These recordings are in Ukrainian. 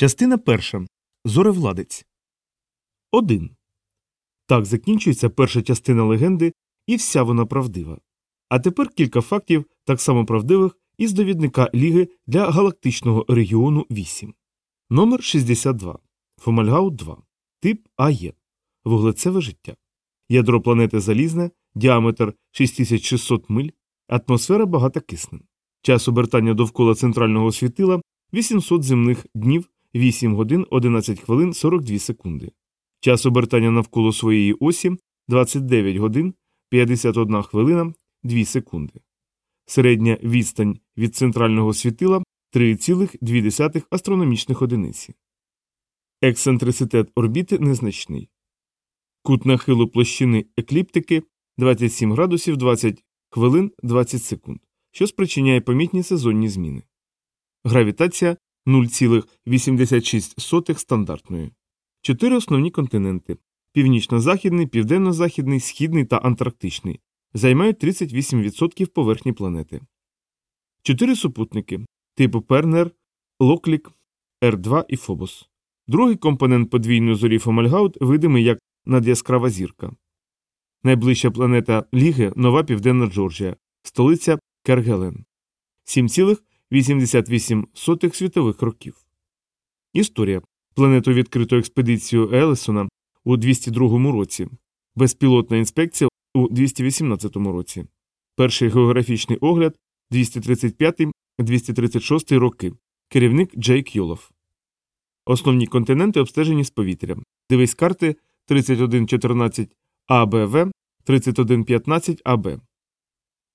Частина перша. Зоревладець. 1. Так закінчується перша частина легенди, і вся вона правдива. А тепер кілька фактів, так само правдивих, із довідника Ліги для галактичного регіону 8. Номер 62. Фомальгаут 2. Тип АЕ. Вуглецеве життя. Ядро планети залізне, діаметр 6600 миль, атмосфера багата киснем. Час обертання довкола центрального світила 800 земних днів 8 годин 11 хвилин 42 секунди. Час обертання навколо своєї осі 29 годин 51 хвилина 2 секунди. Середня відстань від центрального світила 3,2 астрономічних одиниці. Ексцентриситет орбіти незначний. Кут нахилу площини екліптики 27 градусів 20 хвилин 20 секунд, що спричиняє помітні сезонні зміни. Гравітація 0,86 стандартної. Чотири основні континенти північно-західний, південно-західний, східний та антарктичний займають 38% поверхні планети. Чотири супутники типу Пернер, Локлік, Р2 і Фобос. Другий компонент подвійної зорі Фомальгаут видимий як надяскрава зірка. Найближча планета Ліги нова Південна Джорджія, столиця Кергелен. 7,88 світових років. Історія. Планету відкрито експедицію Елесона у 202 році, безпілотна інспекція у 218 році, перший географічний огляд 235-236 роки, керівник Джейк Йолов. Основні континенти обстежені з повітря. Дивись карти 3114 АБВ, 3115 АБ.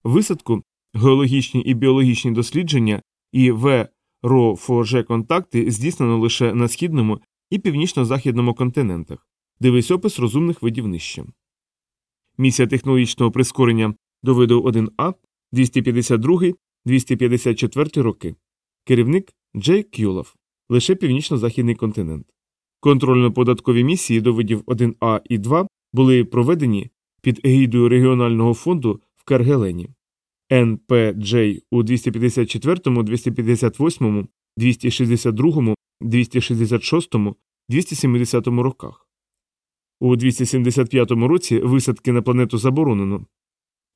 Висадку, геологічні і біологічні дослідження і В РОФЖ контакти здійснено лише на східному і північно-західному континентах. Дивись опис розумних видів нижче. Місія технологічного прискорення до виду 1А 252 254 роки. Керівник Джей Кюлов. Лише північно-західний континент. Контрольно-податкові місії до видів 1А і 2 були проведені під егідою регіонального фонду в Каргелені. НПДЖ у 254, 258, 262, 266, 270 роках. У 275 році висадки на планету заборонено.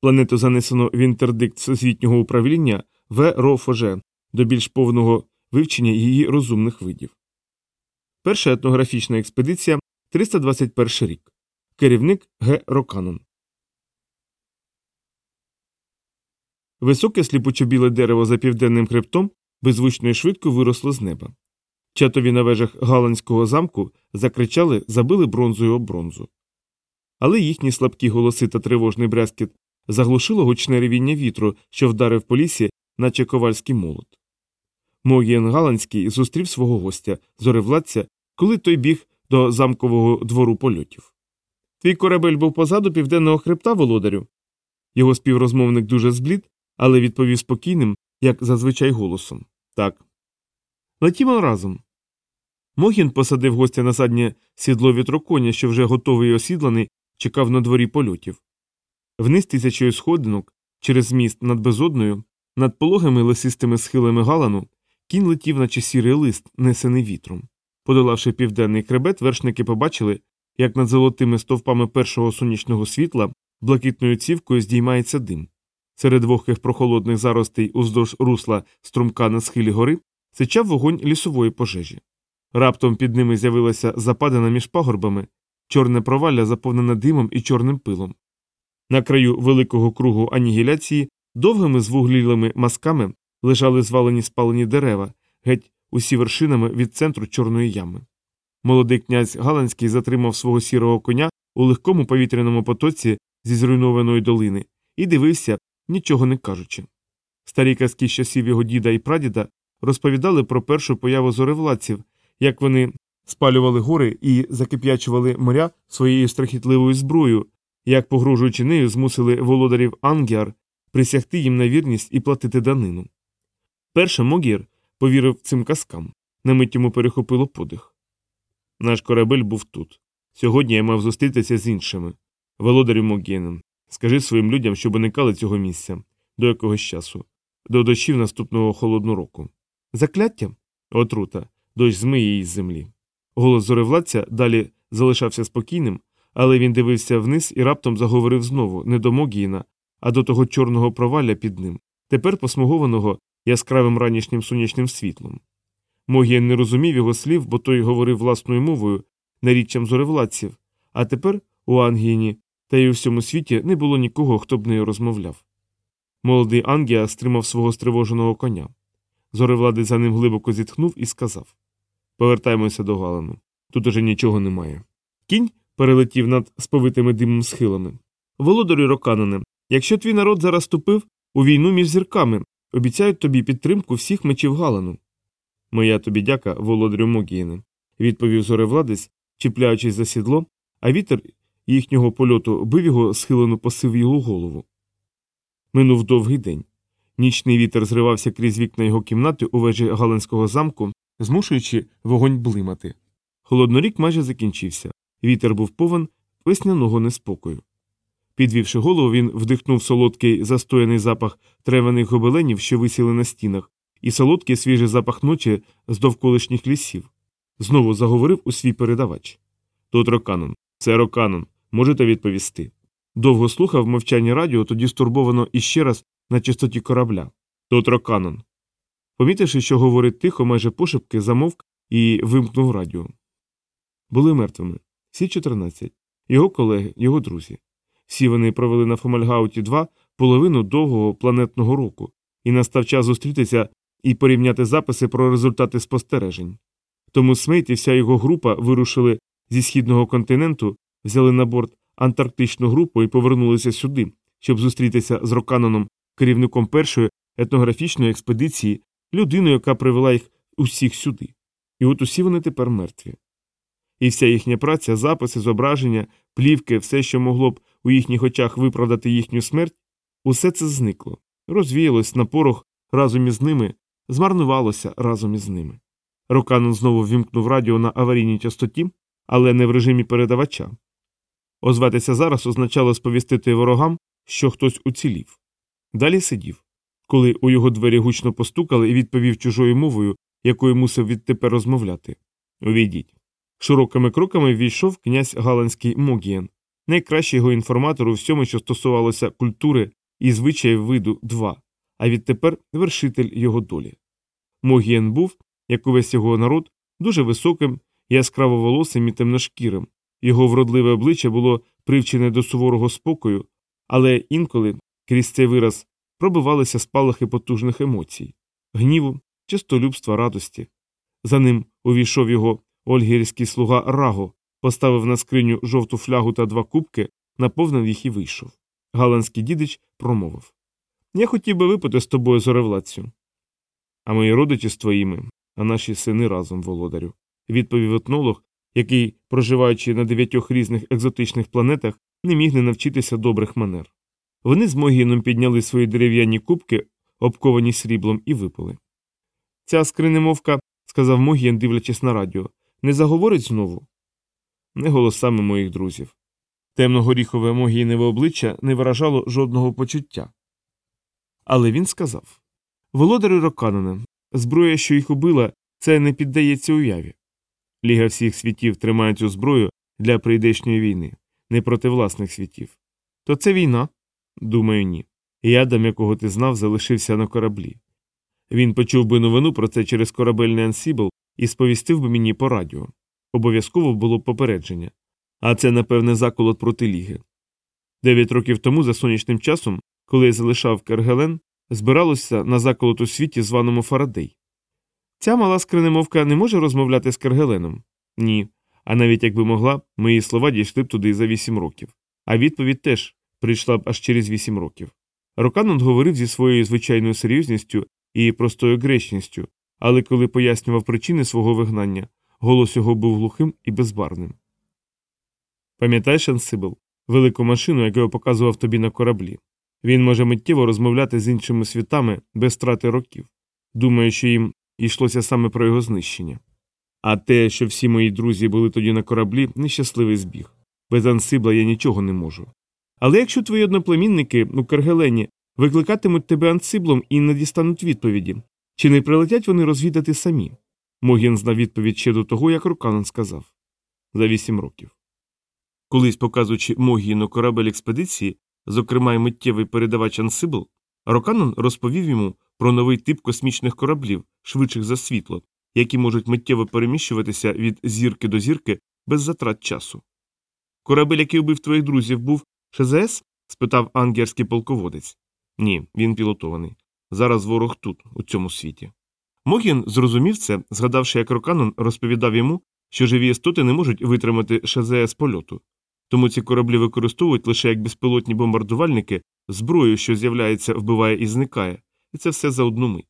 Планету занесено в інтердикт Всесвітнього управління В. РОФЖ до більш повного вивчення її розумних видів. Перша етнографічна експедиція 321 рік. Керівник Г. Роканон. Високе сліпучо-біле дерево за південним хребтом беззвучно і швидко виросло з неба. Чатові на вежах Галанського замку закричали, забили бронзою об бронзу. Але їхні слабкі голоси та тривожний брязкіт заглушило гучне ревіння вітру, що вдарив по лісі, наче ковальський молот. Могієн Галанський зустрів свого гостя, зоревладця, коли той біг до замкового двору польотів. Твій корабель був позаду південного хребта, володарю. Його співрозмовник дуже зблід, але відповів спокійним, як зазвичай голосом так. Летімо разом. Могін посадив гостя на заднє сідло вітроконя, що вже готовий і осідланий, чекав на дворі польотів. Вниз тисячою сходинок, через міст над безодною, над пологими лисистими схилами галану, кінь летів, наче сірий лист, несений вітром. Подолавши південний хребет, вершники побачили, як над золотими стовпами першого сонячного світла блакитною цівкою здіймається дим. Серед вогких прохолодних заростей уздовж русла струмка на схилі гори сичав вогонь лісової пожежі. Раптом під ними з'явилася западина між пагорбами, чорне провалля заповнене димом і чорним пилом. На краю великого кругу анігіляції довгими звуглілими масками лежали звалені спалені дерева, геть усі вершинами від центру чорної ями. Молодий князь Галанський затримав свого сірого коня у легкому повітряному потоці зі зруйнованої долини і дивився, нічого не кажучи. Старі казки з часів його діда і прадіда розповідали про першу появу зоревладців, як вони спалювали гори і закип'ячували моря своєю страхітливою зброєю, як, погрожуючи нею, змусили володарів Ангіар присягти їм на вірність і платити данину. Перше Могір повірив цим казкам, на мить йому перехопило подих. Наш корабель був тут. Сьогодні я мав зустрітися з іншими. Володарю Могєном, скажи своїм людям, щоб уникали цього місця до якогось часу, до дощів наступного холодного року. Закляття? Отрута. дощ змиє її з землі. Голос зоревладця далі залишався спокійним, але він дивився вниз і раптом заговорив знову не до Могіїна, а до того чорного провалля під ним, тепер посмугованого яскравим ранішнім сонячним світлом. Могіян не розумів його слів, бо той говорив власною мовою, наріччям зоревладців, а тепер у Ангіїні та й у всьому світі не було нікого, хто б нею розмовляв. Молодий Ангія стримав свого стривоженого коня. Зоревладець за ним глибоко зітхнув і сказав Повертаємося до Галану. Тут уже нічого немає. Кінь перелетів над сповитими димом схилами. Володарю Роканане, якщо твій народ зараз ступив у війну між зірками, обіцяють тобі підтримку всіх мечів Галану. Моя тобі дяка, володарю Могіїне, відповів зоревладець, чіпляючись за сідло, а вітер їхнього польоту бив його схилену посивілу голову. Минув довгий день. Нічний вітер зривався крізь вікна його кімнати у вежі Галинського замку, змушуючи вогонь блимати. Холоднорік майже закінчився. Вітер був повен весняного неспокою. Підвівши голову, він вдихнув солодкий застояний запах треваних гобеленів, що висіли на стінах, і солодкий свіжий запах ночі з довколишніх лісів. Знову заговорив у свій передавач. Тут Роканнон. Це Роканнон. Можете відповісти. Довго слухав мовчання радіо, тоді стурбовано іще раз на частоті корабля. Тут Роканнон. Помітивши, що говорить тихо, майже пошепки, замовк і вимкнув радіо. Були мертвими. Всі 14. Його колеги, його друзі. Всі вони провели на Фомальгауті 2 половину довгого планетного року, і настав час зустрітися і порівняти записи про результати спостережень. Тому Смейт і вся його група вирушили зі східного континенту, взяли на борт антарктичну групу і повернулися сюди, щоб зустрітися з Роканоном, керівником першої етнографічної експедиції, людиною, яка привела їх усіх сюди. І от усі вони тепер мертві. І вся їхня праця, записи, зображення, плівки, все, що могло б у їхніх очах виправдати їхню смерть, усе це зникло, розвіялось на порох разом із ними, змарнувалося разом із ними. Роканон знову ввімкнув радіо на аварійній частоті, але не в режимі передавача. Озватися зараз означало сповістити ворогам, що хтось уцілів. Далі сидів. Коли у його двері гучно постукали і відповів чужою мовою, якою мусив відтепер розмовляти. Увійдіть. Широкими кроками ввійшов князь Галанський Могієн, найкращий його інформатор у всьому, що стосувалося культури і звичаїв виду 2, а відтепер вершитель його долі. Могієн був, як увесь його народ, дуже високим, яскраво волосим і темношкірим. Його вродливе обличчя було привчене до суворого спокою, але інколи крізь цей вираз пробивалися спалахи потужних емоцій гніву, чистолюбства, радості. За ним увійшов його ольгірський слуга Раго, поставив на скриню жовту флягу та два кубки, наповнив їх і вийшов. Галанський дідич промовив Я хотів би випити з тобою зоревладцю. А мої родичі з твоїми, а наші сини разом, володарю, відповів етнолог, який, проживаючи на дев'ятьох різних екзотичних планетах, не міг не навчитися добрих манер. Вони з Могіном підняли свої дерев'яні кубки, обковані сріблом, і випили. Ця скринемовка, сказав Могієн, дивлячись на радіо, не заговорить знову? Не голосами моїх друзів. Темно-горіхове Могієневе обличчя не виражало жодного почуття. Але він сказав Володарю Роканане, зброя, що їх убила, це не піддається уяві. Ліга всіх світів тримає цю зброю для прийдешньої війни, не проти власних світів. То це війна? Думаю, ні. І Адам, якого ти знав, залишився на кораблі. Він почув би новину про це через корабельний ансібл і сповістив би мені по радіо. Обов'язково було б попередження. А це, напевне, заколот проти ліги. Дев'ять років тому, за сонячним часом, коли я залишав Кергелен, збиралося на заколот у світі, званому Фарадей. Ця мала скринемовка не може розмовляти з Кергеленом? Ні. А навіть якби могла, мої слова дійшли б туди за вісім років. А відповідь теж прийшла б аж через вісім років. Роканон говорив зі своєю звичайною серйозністю і простою гречністю, але коли пояснював причини свого вигнання, голос його був глухим і безбарним. Пам'ятаєш, Ансибл, велику машину, яку я показував тобі на кораблі. Він може миттєво розмовляти з іншими світами без страти років. Думаю, що їм йшлося саме про його знищення. А те, що всі мої друзі були тоді на кораблі, нещасливий збіг. Без Ансибла я нічого не можу. Але якщо твої одноплемінники у Кергелені викликатимуть тебе ансиблом і не дістануть відповіді, чи не прилетять вони розвідати самі? Могін знав відповідь ще до того, як Руканон сказав за вісім років. Колись показуючи Могіну корабель експедиції, зокрема й миттєвий передавач Ансибл, Роканон розповів йому про новий тип космічних кораблів, швидших за світло, які можуть миттєво переміщуватися від зірки до зірки без затрат часу. Корабель, який убив твоїх друзів, був ШЗС? спитав ангерський полководець. Ні, він пілотований. Зараз ворог тут, у цьому світі. Могін зрозумів це, згадавши, як Роканон розповідав йому, що живі істоти не можуть витримати ШЗС польоту. Тому ці кораблі використовують лише як безпілотні бомбардувальники, зброю, що з'являється, вбиває і зникає, і це все за одну мить.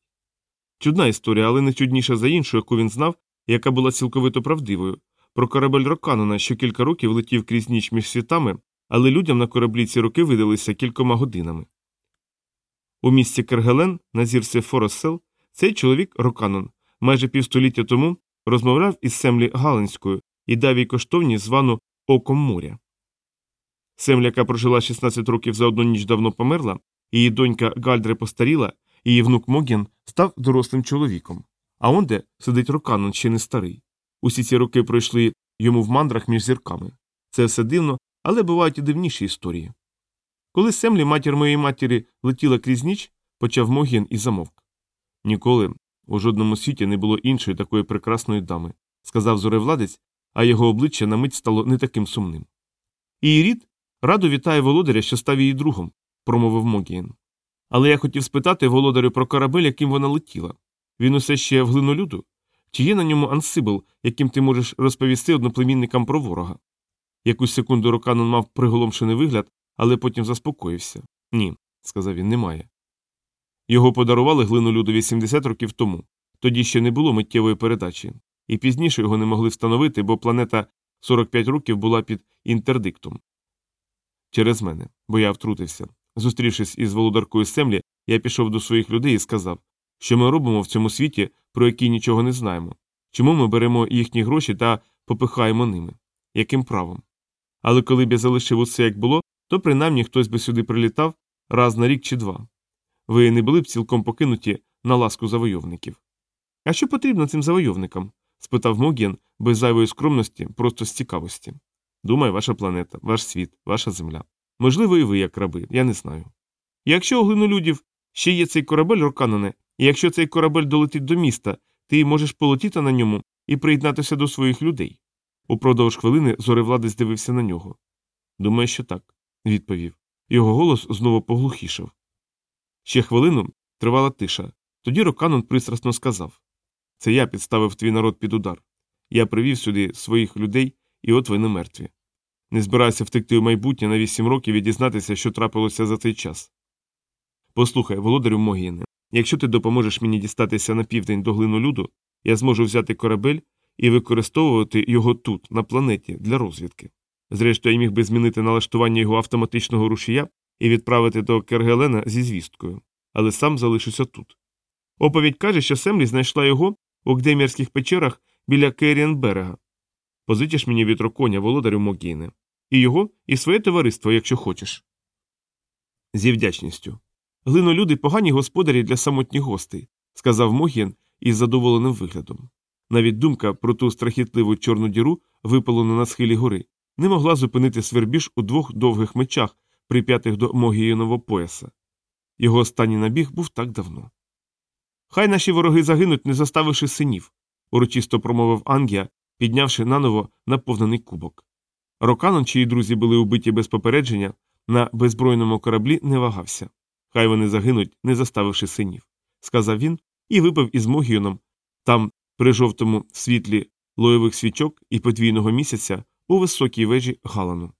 Чудна історія, але не чудніша за іншу, яку він знав, яка була цілковито правдивою, про корабель Роканона, що кілька років летів крізь ніч між світами, але людям на кораблі ці роки видалися кількома годинами. У місті Кергелен на зірці Форосел цей чоловік Роканон майже півстоліття тому розмовляв із Семлі Галинською і дав їй коштовність звану Оком моря. Семля, яка прожила 16 років за одну ніч давно померла, її донька Гальдре постаріла, її внук Могін став дорослим чоловіком. А онде сидить Роканон ще не старий. Усі ці роки пройшли йому в мандрах між зірками. Це все дивно, але бувають і дивніші історії. Коли Семлі, матір моєї матері, летіла крізь ніч, почав Могін і замовк. Ніколи у жодному світі не було іншої такої прекрасної дами, сказав зоревладець, а його обличчя на мить стало не таким сумним. Її рід радо вітає володаря, що став її другом, промовив Могієн. Але я хотів спитати володарю про корабель, яким вона летіла. Він усе ще в глинолюду? Чи є на ньому ансибл, яким ти можеш розповісти одноплемінникам про ворога? Якусь секунду Роканон мав приголомшений вигляд, але потім заспокоївся. Ні, сказав він, немає. Його подарували глинолюду 80 років тому. Тоді ще не було миттєвої передачі, і пізніше його не могли встановити, бо планета 45 років була під інтердиктом. Через мене, бо я втрутився. Зустрівшись із володаркою Семлі, я пішов до своїх людей і сказав, що ми робимо в цьому світі, про який нічого не знаємо, чому ми беремо їхні гроші та попихаємо ними, яким правом. Але коли б я залишив усе як було, то принаймні хтось би сюди прилітав раз на рік чи два. Ви не були б цілком покинуті на ласку завойовників. А що потрібно цим завойовникам? спитав Могін без зайвої скромності, просто з цікавості. Думаю, ваша планета, ваш світ, ваша земля. Можливо, і ви, як раби, я не знаю. Якщо у глинолюдів ще є цей корабель Роканане, і якщо цей корабель долетить до міста, ти можеш полетіти на ньому і приєднатися до своїх людей. Упродовж хвилини зоревладець дивився на нього. Думаю, що так, відповів. Його голос знову поглухішав. Ще хвилину тривала тиша. Тоді Роканон пристрасно сказав Це я підставив твій народ під удар. Я привів сюди своїх людей, і от вони мертві. Не збираюся втекти у майбутнє на вісім років і дізнатися, що трапилося за цей час. Послухай, володарю Могіне, якщо ти допоможеш мені дістатися на південь до глинолюду, я зможу взяти корабель і використовувати його тут, на планеті, для розвідки. Зрештою, я міг би змінити налаштування його автоматичного рушія і відправити до Кергелена зі звісткою, але сам залишуся тут. Оповідь каже, що Семлі знайшла його у Гдемірських печерах біля Керіенберега. Позичиш мені вітроконя, володарю Могійне, і його, і своє товариство, якщо хочеш. Зі вдячністю. Глинолюди погані господарі для самотніх гостей, сказав Могін із задоволеним виглядом. Навіть думка про ту страхітливу чорну діру, випалену на схилі гори, не могла зупинити свербіж у двох довгих мечах, прип'ятих до Могієнового пояса. Його останній набіг був так давно. Хай наші вороги загинуть, не заставивши синів, урочисто промовив Ангія, піднявши наново наповнений кубок. Роканон, чиї друзі були убиті без попередження, на беззбройному кораблі не вагався. Хай вони загинуть, не заставивши синів, сказав він і випив із Могіоном там, при жовтому світлі лоєвих свічок і подвійного місяця, у високій вежі Галану.